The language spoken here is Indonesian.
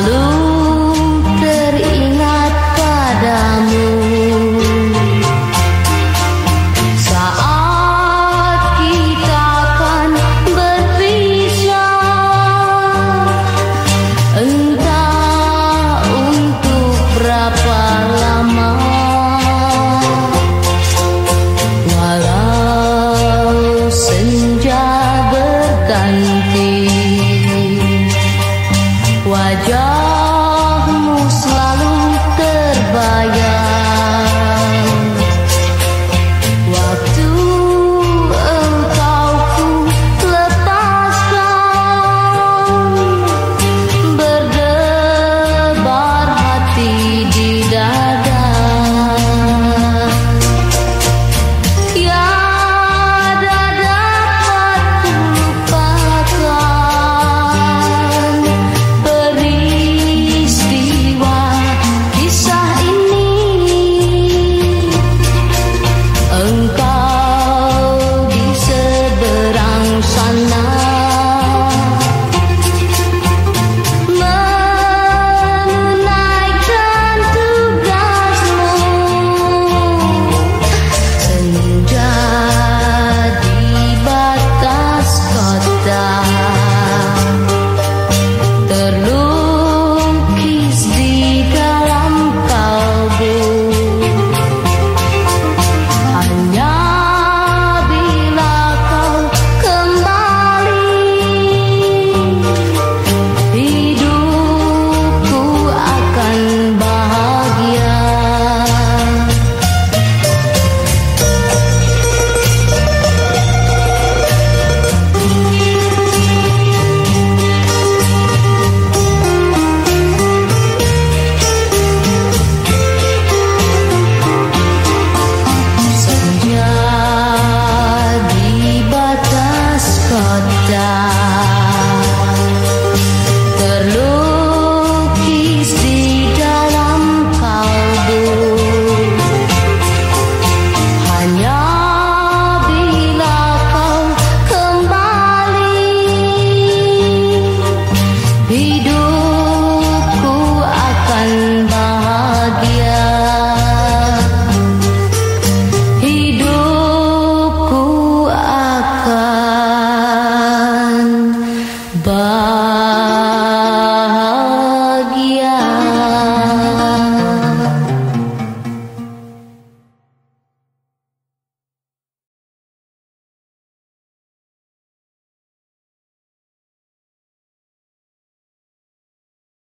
selalu teringat padamu saat kita kan berpisah entah untuk berapa lama. 봐.